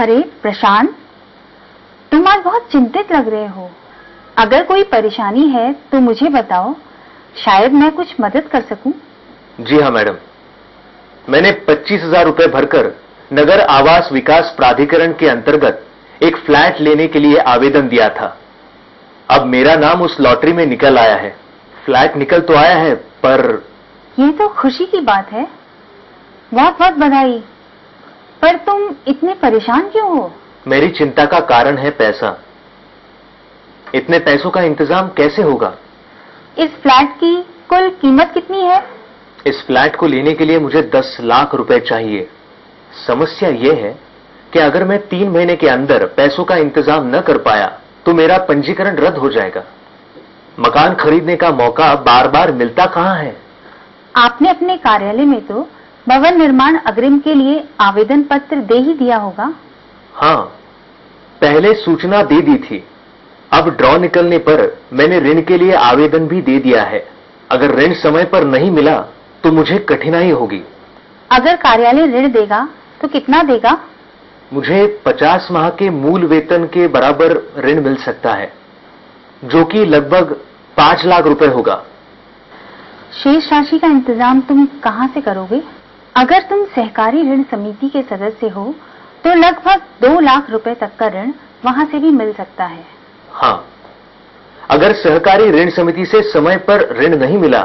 अरे प्रशांत तुम आज बहुत चिंतित लग रहे हो। अगर कोई परेशानी है तो मुझे बताओ शायद मैं कुछ मदद कर सकूँ? जी हाँ मैडम। मैंने पच्चीस हज़ार रुपए भरकर नगर आवास विकास प्राधिकरण के अंतर्गत एक फ्लैट लेने के लिए आवेदन दिया था। अब मेरा नाम उस लॉटरी में निकल आया है। फ्लैट निकल तो आया है पर ये तो खुशी की बात है। बहुत बहुत बधाई। पर तुम इतने परेशान क्यों हो? मेरी चिंता का कारण है पैसा। इतने पैसों का इंतज़ाम कैसे होगा? इस फ्लैट की कुल कीमत कितनी है? इस फ्लैट को लेने के लिए मुझे दस लाख रुपए चाहिए। समस्या ये है कि अगर मैं तीन महीने के अंदर पैसों का इंतज़ाम न कर पाया तो मेरा पंजीकरण रद्द हो जाएगा। मकान खरीदने का मौका बार बार मिलता कहाँ है? आपने अपने कार्यालय में तो भवन निर्माण अग्रिम के लिए आवेदन पत्र दे ही दिया होगा? हाँ पहले सूचना दे दी थी। अब ड्रॉ निकलने पर मैंने ऋण के लिए आवेदन भी दे दिया है। अगर ऋण समय पर नहीं मिला तो मुझे कठिनाई होगी। अगर कार्यालय ऋण देगा तो कितना देगा? मुझे 50 माह के मूल वेतन के बराबर ऋण मिल सकता है जो कि लगभग पाँच लाख रुपए होगा। शेष राशि का इंतज़ाम तुम कहाँ से करोगे? अगर तुम सहकारी ऋण समिति के सदस्य हो तो लगभग दो लाख रुपए तक का ऋण वहाँ से भी मिल सकता है। हाँ। अगर सहकारी ऋण समिति से समय पर ऋण नहीं मिला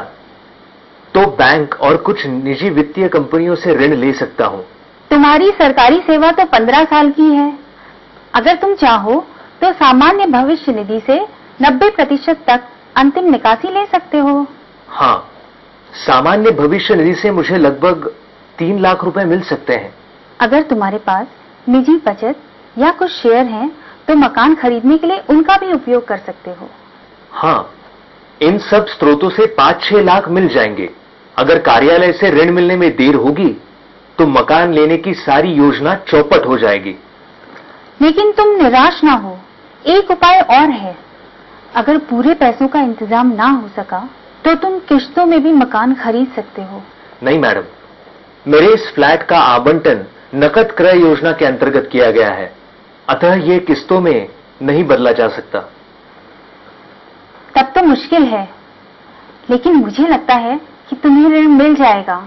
तो बैंक और कुछ निजी वित्तीय कंपनियों से ऋण ले सकता हूँ। तुम्हारी सरकारी सेवा तो पंद्रह साल की है। अगर तुम चाहो तो सामान्य भविष्य निधि से नब्बे प्रतिशत तक अंतिम निकासी ले सकते हो। हाँ। सामान्य भविष्य निधि से मुझे लगभग तीन लाख रुपए मिल सकते हैं। अगर तुम्हारे पास निजी बचत या कुछ शेयर हैं तो मकान खरीदने के लिए उनका भी उपयोग कर सकते हो। हाँ इन सब स्रोतों से पाँच छह लाख मिल जाएँगे। अगर कार्यालय से ऋण मिलने में देर होगी तो मकान लेने की सारी योजना चौपट हो जाएगी। लेकिन तुम निराश ना हो। एक उपाय और है। अगर पूरे पैसों का इंतज़ाम ना हो सका तो तुम किश्तों में भी मकान खरीद सकते हो। नहीं मैडम। मेरे इस फ्लैट का आवंटन नकद क्रय योजना के अंतर्गत किया गया है। अतः ये किस्तों में नहीं बदला जा सकता। तब तो मुश्किल है, लेकिन मुझे लगता है कि तुम्हें ऋण मिल जाएगा।